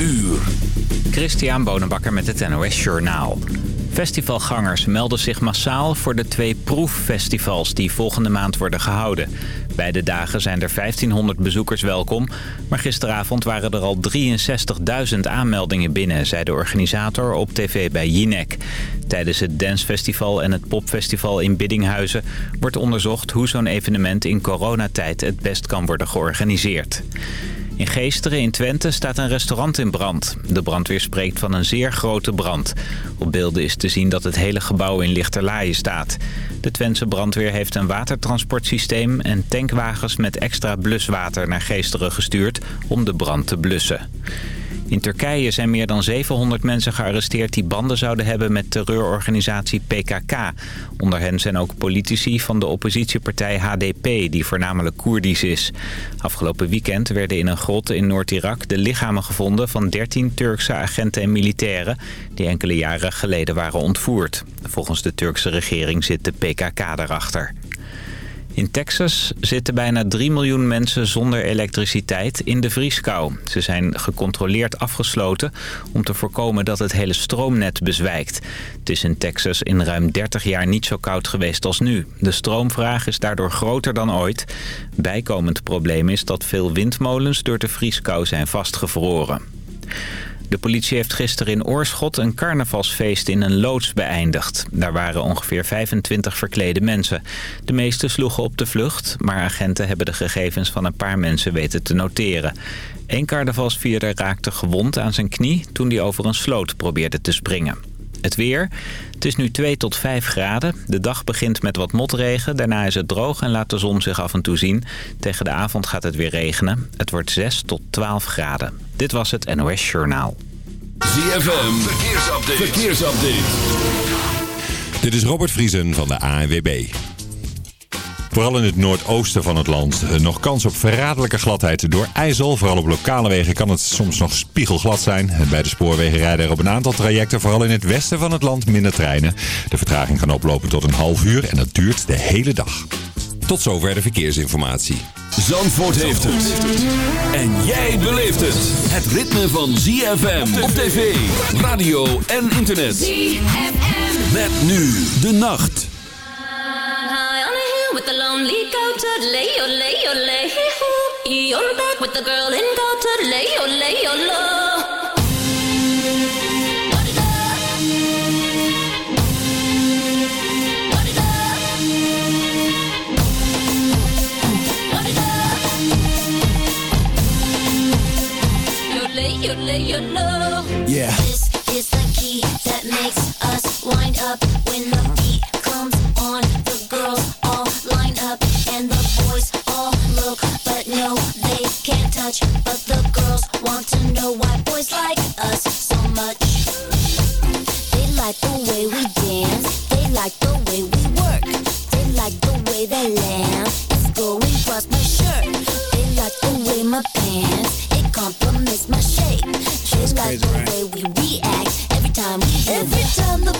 uur. Christian Bonenbakker met het NOS Journaal. Festivalgangers melden zich massaal voor de twee proeffestivals die volgende maand worden gehouden. Beide dagen zijn er 1500 bezoekers welkom, maar gisteravond waren er al 63.000 aanmeldingen binnen, zei de organisator op tv bij Jinek. Tijdens het Dancefestival en het Popfestival in Biddinghuizen wordt onderzocht hoe zo'n evenement in coronatijd het best kan worden georganiseerd. In Geesteren in Twente staat een restaurant in brand. De brandweer spreekt van een zeer grote brand. Op beelden is te zien dat het hele gebouw in lichterlaaien staat. De Twentse brandweer heeft een watertransportsysteem en tankwagens met extra bluswater naar Geesteren gestuurd om de brand te blussen. In Turkije zijn meer dan 700 mensen gearresteerd die banden zouden hebben met terreurorganisatie PKK. Onder hen zijn ook politici van de oppositiepartij HDP, die voornamelijk Koerdisch is. Afgelopen weekend werden in een grot in Noord-Irak de lichamen gevonden van 13 Turkse agenten en militairen die enkele jaren geleden waren ontvoerd. Volgens de Turkse regering zit de PKK daarachter. In Texas zitten bijna 3 miljoen mensen zonder elektriciteit in de vrieskou. Ze zijn gecontroleerd afgesloten om te voorkomen dat het hele stroomnet bezwijkt. Het is in Texas in ruim 30 jaar niet zo koud geweest als nu. De stroomvraag is daardoor groter dan ooit. Bijkomend probleem is dat veel windmolens door de vrieskou zijn vastgevroren. De politie heeft gisteren in Oorschot een carnavalsfeest in een loods beëindigd. Daar waren ongeveer 25 verklede mensen. De meeste sloegen op de vlucht, maar agenten hebben de gegevens van een paar mensen weten te noteren. Eén carnavalsvierder raakte gewond aan zijn knie toen hij over een sloot probeerde te springen. Het weer. Het is nu 2 tot 5 graden. De dag begint met wat motregen. Daarna is het droog en laat de zon zich af en toe zien. Tegen de avond gaat het weer regenen. Het wordt 6 tot 12 graden. Dit was het NOS Journaal. ZFM. Verkeersupdate. Verkeersupdate. Dit is Robert Vriesen van de ANWB. Vooral in het noordoosten van het land nog kans op verraderlijke gladheid door ijzel. Vooral op lokale wegen kan het soms nog spiegelglad zijn. Bij de spoorwegen rijden er op een aantal trajecten, vooral in het westen van het land, minder treinen. De vertraging kan oplopen tot een half uur en dat duurt de hele dag. Tot zover de verkeersinformatie. Zandvoort heeft het. En jij beleeft het. Het ritme van ZFM op tv, radio en internet. ZFM. Met nu de nacht. With the lonely goat, lay, oh, lay, oh, lay, You're back with the girl in goat, lay, oh, lay, oh, low. Yeah. This is the key that makes us wind up when the beat But the girls want to know why boys like us so much. They like the way we dance. They like the way we work. They like the way they laugh. It's going across my shirt. They like the way my pants. It compliments my shape. They like crazy, the right? way we react every time we Every time the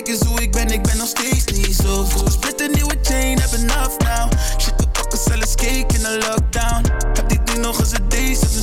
Kijk eens hoe ik ben, ik ben nog steeds niet zo goed. Split een nieuwe chain, heb enough now. Shit, we pakken zelfs cake in de lockdown. Heb dit nu nog eens een als een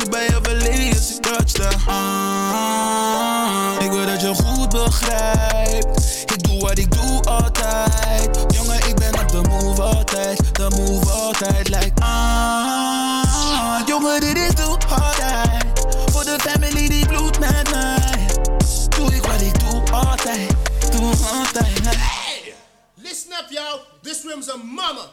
swim's a mama.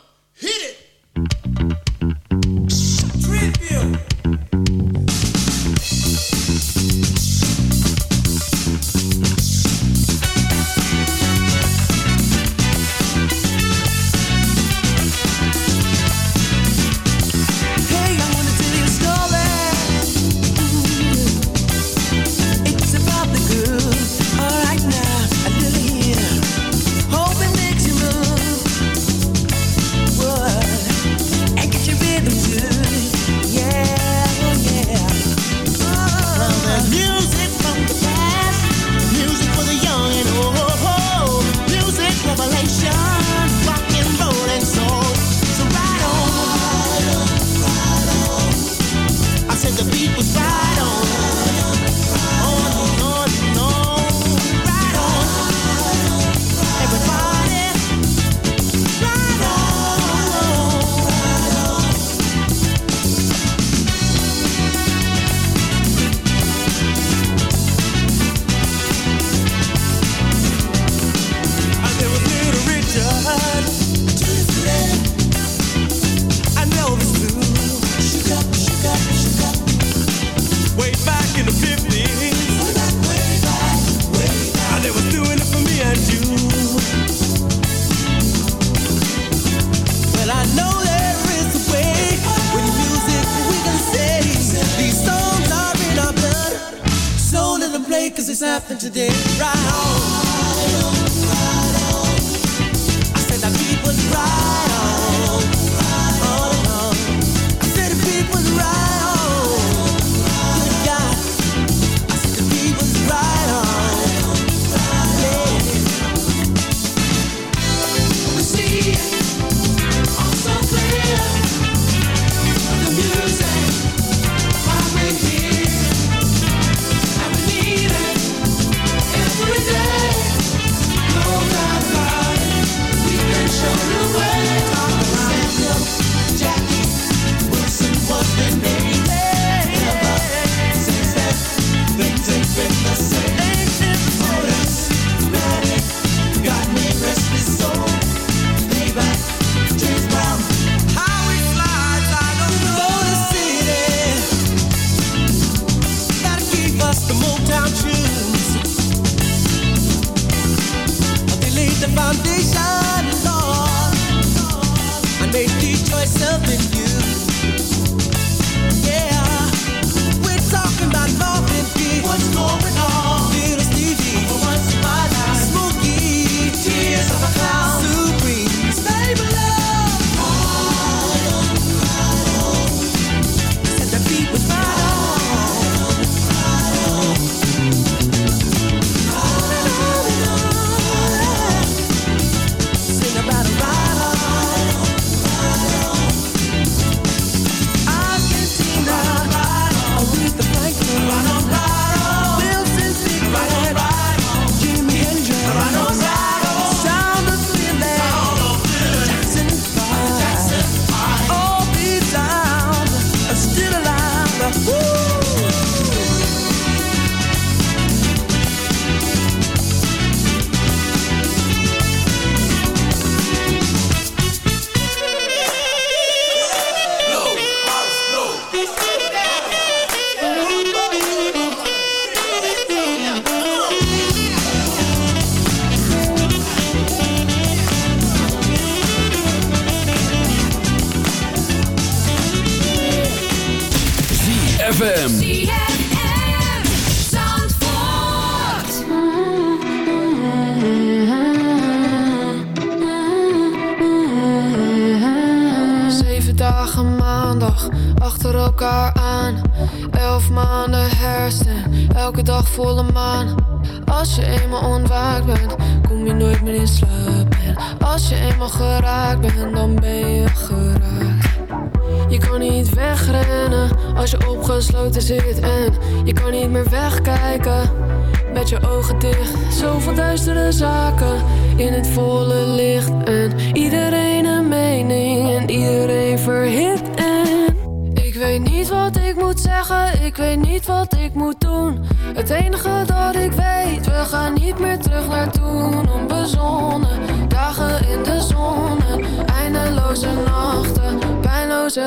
things happen today, right? on.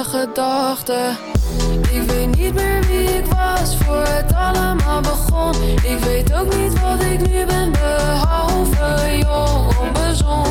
Gedachten. Ik weet niet meer wie ik was voor het allemaal begon. Ik weet ook niet wat ik nu ben, behalve jong, onbezonnen.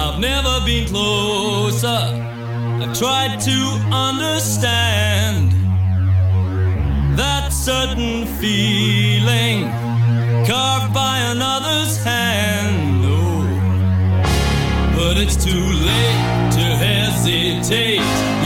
I've never been closer. I tried to understand that certain feeling carved by another's hand. It's too late to hesitate.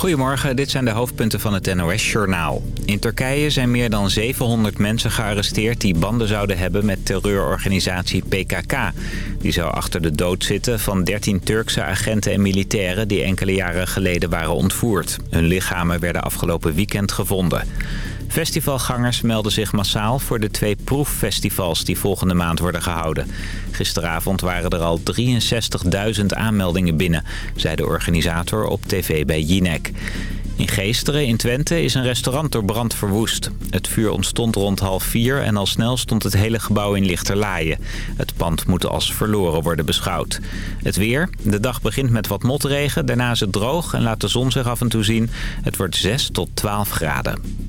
Goedemorgen, dit zijn de hoofdpunten van het NOS-journaal. In Turkije zijn meer dan 700 mensen gearresteerd die banden zouden hebben met terreurorganisatie PKK. Die zou achter de dood zitten van 13 Turkse agenten en militairen die enkele jaren geleden waren ontvoerd. Hun lichamen werden afgelopen weekend gevonden. Festivalgangers melden zich massaal voor de twee proeffestivals die volgende maand worden gehouden. Gisteravond waren er al 63.000 aanmeldingen binnen, zei de organisator op tv bij Jinek. In Geesteren in Twente is een restaurant door brand verwoest. Het vuur ontstond rond half vier en al snel stond het hele gebouw in lichterlaaien. Het pand moet als verloren worden beschouwd. Het weer. De dag begint met wat motregen. Daarna is het droog en laat de zon zich af en toe zien. Het wordt 6 tot 12 graden.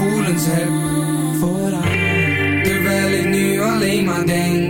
gevoelens heb voor haar. Terwijl ik nu alleen maar denk